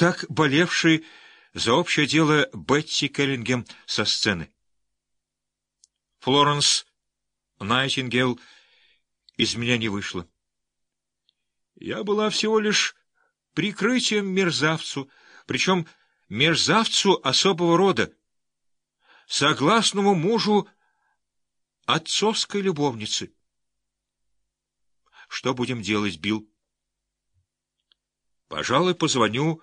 так болевший за общее дело Бетти Келлингем со сцены. Флоренс Найтингел из меня не вышла. Я была всего лишь прикрытием мерзавцу, причем мерзавцу особого рода, согласному мужу отцовской любовницы. Что будем делать, Билл? Пожалуй, позвоню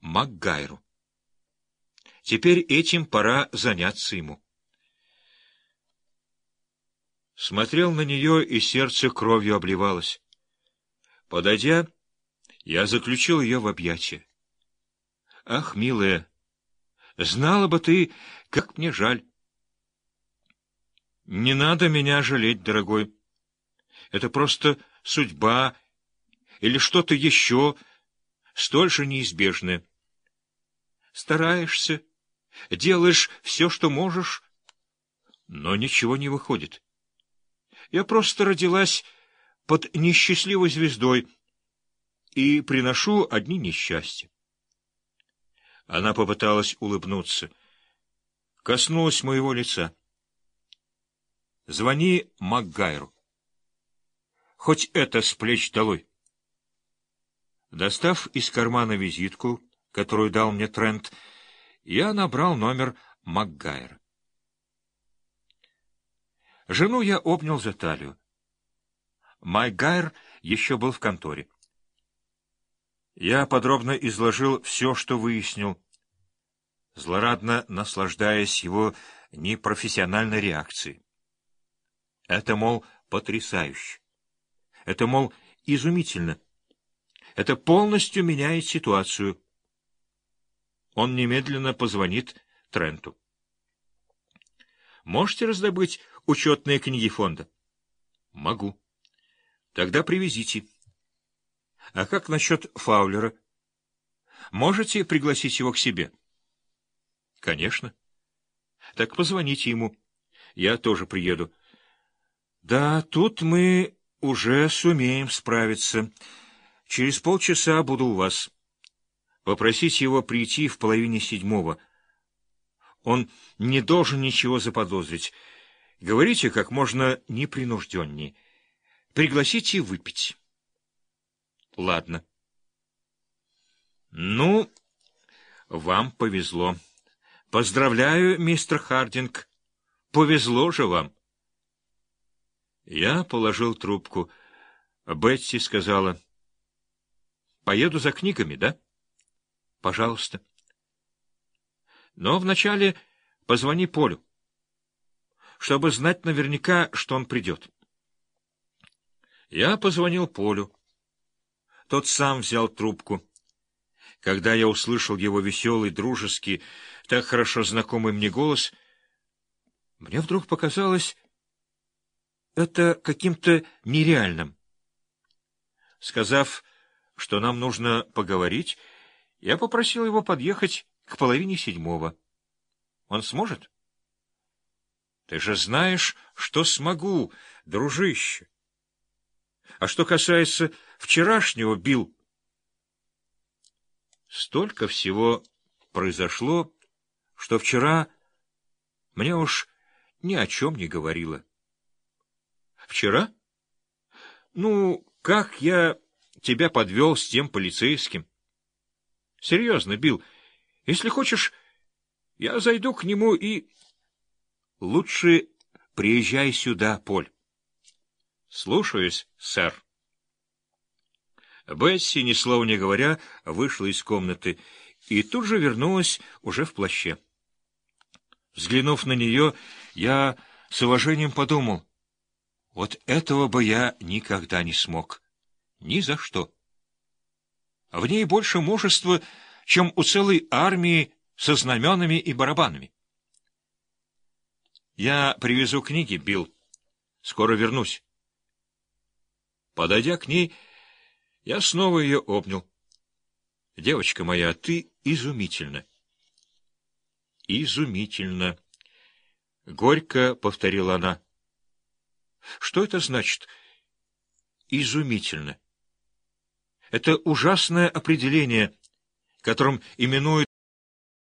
Макгайру. Теперь этим пора заняться ему. Смотрел на нее, и сердце кровью обливалось. Подойдя, я заключил ее в объятия. Ах, милая, знала бы ты, как мне жаль. Не надо меня жалеть, дорогой. Это просто судьба или что-то еще столь же неизбежное. Стараешься, делаешь все, что можешь, но ничего не выходит. Я просто родилась под несчастливой звездой и приношу одни несчастья. Она попыталась улыбнуться, коснулась моего лица. Звони Макгайру. Хоть это с плеч долой. Достав из кармана визитку, которую дал мне Трент, я набрал номер Макгайра. Жену я обнял за талию. Майгайр еще был в конторе. Я подробно изложил все, что выяснил, злорадно наслаждаясь его непрофессиональной реакцией. Это, мол, потрясающе. Это, мол, изумительно. Это полностью меняет ситуацию. Он немедленно позвонит Тренту. Можете раздобыть учетные книги фонда? Могу. Тогда привезите. А как насчет Фаулера? Можете пригласить его к себе? Конечно. Так позвоните ему. Я тоже приеду. Да, тут мы уже сумеем справиться. Через полчаса буду у вас. Попросите его прийти в половине седьмого — он не должен ничего заподозрить. Говорите как можно непринужденней. Пригласите выпить. Ладно. Ну, вам повезло. Поздравляю, мистер Хардинг. Повезло же вам. Я положил трубку. Бетси сказала. Поеду за книгами, да? Пожалуйста. Но вначале позвони Полю, чтобы знать наверняка, что он придет. Я позвонил Полю. Тот сам взял трубку. Когда я услышал его веселый, дружеский, так хорошо знакомый мне голос, мне вдруг показалось это каким-то нереальным. Сказав, что нам нужно поговорить, я попросил его подъехать к половине седьмого. Он сможет? Ты же знаешь, что смогу, дружище. А что касается вчерашнего, Бил, столько всего произошло, что вчера мне уж ни о чем не говорила. Вчера? Ну, как я тебя подвел с тем полицейским? Серьезно, Билл, если хочешь, я зайду к нему и... Лучше приезжай сюда, Поль. Слушаюсь, сэр. Бесси, ни слова не говоря, вышла из комнаты и тут же вернулась уже в плаще. Взглянув на нее, я с уважением подумал, вот этого бы я никогда не смог. Ни за что. В ней больше мужества, чем у целой армии со знаменами и барабанами. Я привезу книги, Билл. Скоро вернусь. Подойдя к ней, я снова ее обнял. Девочка моя, ты изумительна. Изумительно. Горько повторила она. Что это значит? Изумительно. Это ужасное определение — которым именуют